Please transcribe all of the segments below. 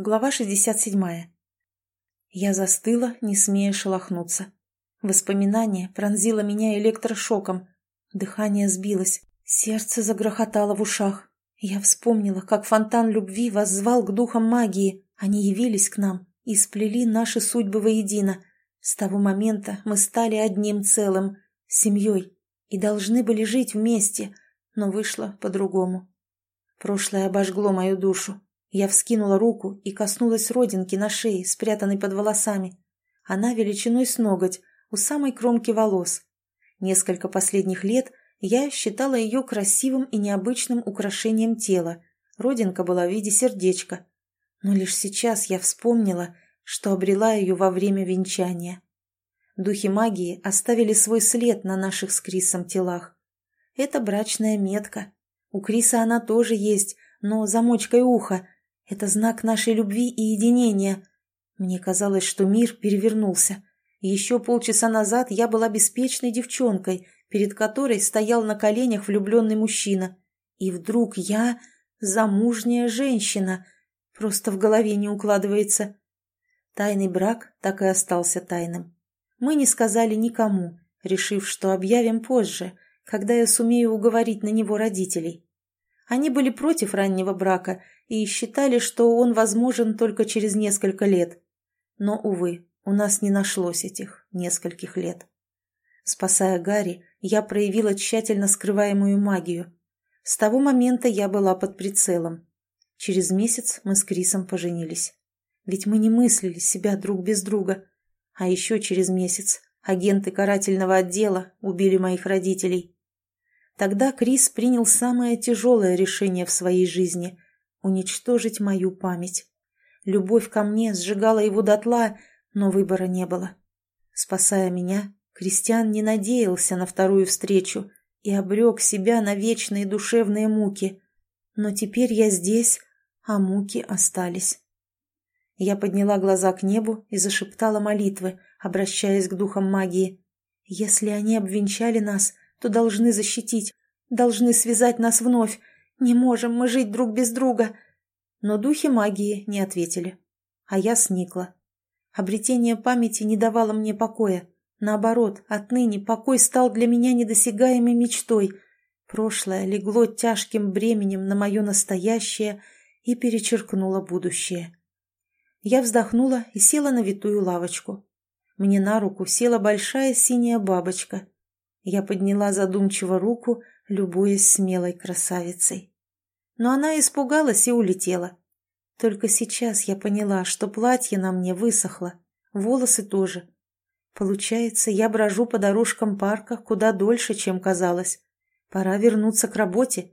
Глава 67. Я застыла, не смея шелохнуться. Воспоминание пронзило меня электрошоком. Дыхание сбилось, сердце загрохотало в ушах. Я вспомнила, как фонтан любви воззвал к духам магии. Они явились к нам и сплели наши судьбы воедино. С того момента мы стали одним целым, семьей, и должны были жить вместе, но вышло по-другому. Прошлое обожгло мою душу. Я вскинула руку и коснулась родинки на шее, спрятанной под волосами. Она величиной с ноготь, у самой кромки волос. Несколько последних лет я считала ее красивым и необычным украшением тела. Родинка была в виде сердечка. Но лишь сейчас я вспомнила, что обрела ее во время венчания. Духи магии оставили свой след на наших с Крисом телах. Это брачная метка. У Криса она тоже есть, но замочкой уха, это знак нашей любви и единения. Мне казалось, что мир перевернулся. Еще полчаса назад я была беспечной девчонкой, перед которой стоял на коленях влюбленный мужчина. И вдруг я замужняя женщина. Просто в голове не укладывается. Тайный брак так и остался тайным. Мы не сказали никому, решив, что объявим позже, когда я сумею уговорить на него родителей. Они были против раннего брака и считали, что он возможен только через несколько лет. Но, увы, у нас не нашлось этих нескольких лет. Спасая Гарри, я проявила тщательно скрываемую магию. С того момента я была под прицелом. Через месяц мы с Крисом поженились. Ведь мы не мыслили себя друг без друга. А еще через месяц агенты карательного отдела убили моих родителей. Тогда Крис принял самое тяжелое решение в своей жизни – уничтожить мою память. Любовь ко мне сжигала его дотла, но выбора не было. Спасая меня, Кристиан не надеялся на вторую встречу и обрек себя на вечные душевные муки. Но теперь я здесь, а муки остались. Я подняла глаза к небу и зашептала молитвы, обращаясь к духам магии. Если они обвенчали нас – то должны защитить, должны связать нас вновь. Не можем мы жить друг без друга. Но духи магии не ответили. А я сникла. Обретение памяти не давало мне покоя. Наоборот, отныне покой стал для меня недосягаемой мечтой. Прошлое легло тяжким бременем на мое настоящее и перечеркнуло будущее. Я вздохнула и села на витую лавочку. Мне на руку села большая синяя бабочка я подняла задумчиво руку, любуясь смелой красавицей. Но она испугалась и улетела. Только сейчас я поняла, что платье на мне высохло, волосы тоже. Получается, я брожу по дорожкам парка куда дольше, чем казалось. Пора вернуться к работе.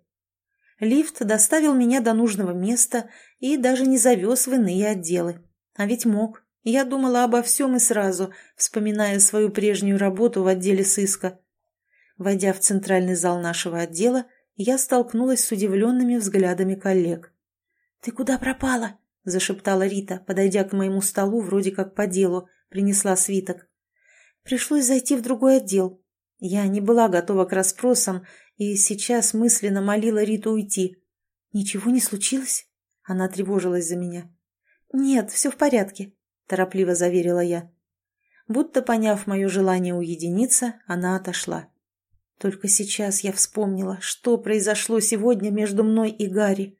Лифт доставил меня до нужного места и даже не завез в иные отделы. А ведь мог. Я думала обо всем и сразу, вспоминая свою прежнюю работу в отделе сыска. Войдя в центральный зал нашего отдела, я столкнулась с удивленными взглядами коллег. «Ты куда пропала?» – зашептала Рита, подойдя к моему столу вроде как по делу, принесла свиток. Пришлось зайти в другой отдел. Я не была готова к расспросам и сейчас мысленно молила Риту уйти. «Ничего не случилось?» Она тревожилась за меня. «Нет, все в порядке», – торопливо заверила я. Будто поняв мое желание уединиться, она отошла. Только сейчас я вспомнила, что произошло сегодня между мной и Гарри.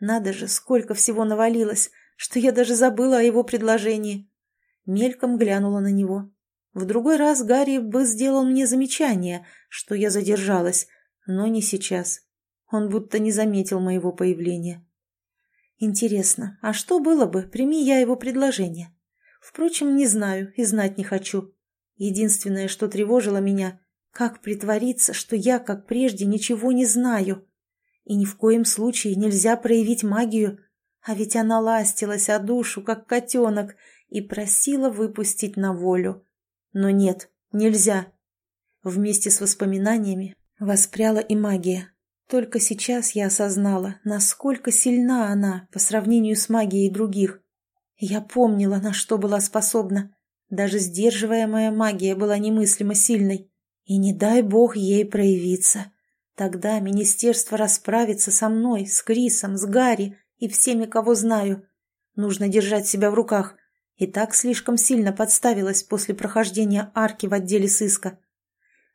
Надо же, сколько всего навалилось, что я даже забыла о его предложении. Мельком глянула на него. В другой раз Гарри бы сделал мне замечание, что я задержалась, но не сейчас. Он будто не заметил моего появления. Интересно, а что было бы, прими я его предложение? Впрочем, не знаю и знать не хочу. Единственное, что тревожило меня, как притвориться, что я, как прежде, ничего не знаю? И ни в коем случае нельзя проявить магию, а ведь она ластилась о душу, как котенок, и просила выпустить на волю. Но нет, нельзя. Вместе с воспоминаниями воспряла и магия. Только сейчас я осознала, насколько сильна она по сравнению с магией других. Я помнила, на что была способна. Даже сдерживаемая магия была немыслимо сильной. И не дай бог ей проявиться. Тогда министерство расправится со мной, с Крисом, с Гарри и всеми, кого знаю. Нужно держать себя в руках. И так слишком сильно подставилась после прохождения арки в отделе сыска.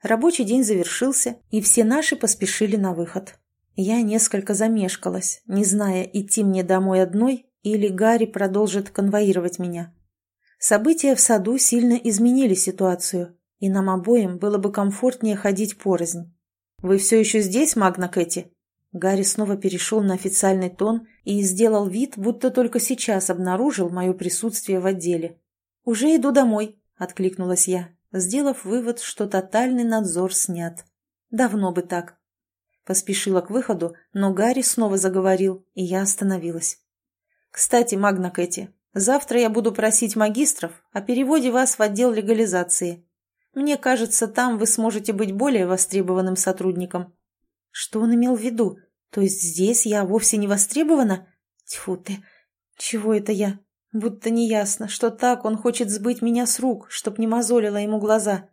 Рабочий день завершился, и все наши поспешили на выход. Я несколько замешкалась, не зная, идти мне домой одной или Гарри продолжит конвоировать меня. События в саду сильно изменили ситуацию, и нам обоим было бы комфортнее ходить порознь. «Вы все еще здесь, Магна Кэти?» Гарри снова перешел на официальный тон и сделал вид, будто только сейчас обнаружил мое присутствие в отделе. «Уже иду домой», — откликнулась я, сделав вывод, что тотальный надзор снят. «Давно бы так». Поспешила к выходу, но Гарри снова заговорил, и я остановилась. «Кстати, Магна Кэти, завтра я буду просить магистров о переводе вас в отдел легализации. Мне кажется, там вы сможете быть более востребованным сотрудником». Что он имел в виду? То есть здесь я вовсе не востребована? Тьфу ты! Чего это я? Будто неясно, что так он хочет сбыть меня с рук, чтоб не мозолило ему глаза.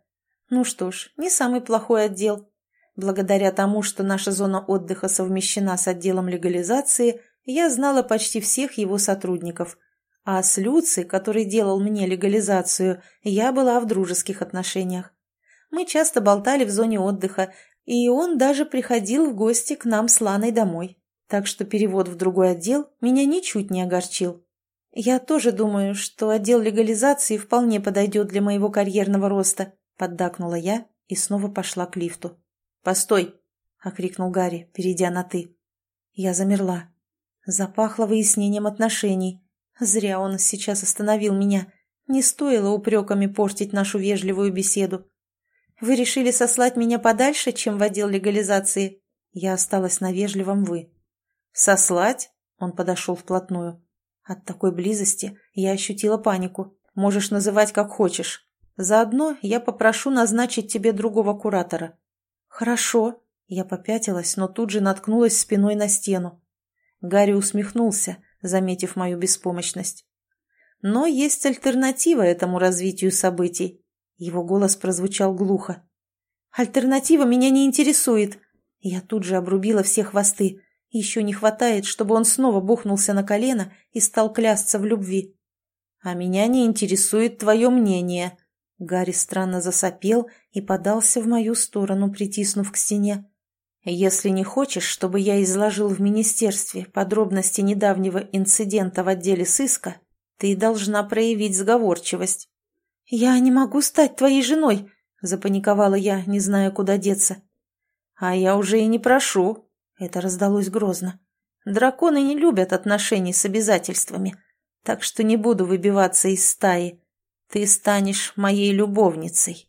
Ну что ж, не самый плохой отдел. Благодаря тому, что наша зона отдыха совмещена с отделом легализации, я знала почти всех его сотрудников. А с Люци, который делал мне легализацию, я была в дружеских отношениях. Мы часто болтали в зоне отдыха, и он даже приходил в гости к нам с Ланой домой. Так что перевод в другой отдел меня ничуть не огорчил. Я тоже думаю, что отдел легализации вполне подойдет для моего карьерного роста, поддакнула я и снова пошла к лифту. «Постой!» — окрикнул Гарри, перейдя на «ты». Я замерла. Запахло выяснением отношений. Зря он сейчас остановил меня. Не стоило упреками портить нашу вежливую беседу. «Вы решили сослать меня подальше, чем в отдел легализации?» Я осталась на вежливом «вы». «Сослать?» — он подошел вплотную. От такой близости я ощутила панику. «Можешь называть как хочешь. Заодно я попрошу назначить тебе другого куратора». «Хорошо». Я попятилась, но тут же наткнулась спиной на стену. Гарри усмехнулся, заметив мою беспомощность. «Но есть альтернатива этому развитию событий. Его голос прозвучал глухо. «Альтернатива меня не интересует!» Я тут же обрубила все хвосты. Еще не хватает, чтобы он снова бухнулся на колено и стал клясться в любви. «А меня не интересует твое мнение!» Гарри странно засопел и подался в мою сторону, притиснув к стене. «Если не хочешь, чтобы я изложил в министерстве подробности недавнего инцидента в отделе сыска, ты должна проявить сговорчивость. «Я не могу стать твоей женой!» — запаниковала я, не зная, куда деться. «А я уже и не прошу!» — это раздалось грозно. «Драконы не любят отношений с обязательствами, так что не буду выбиваться из стаи. Ты станешь моей любовницей!»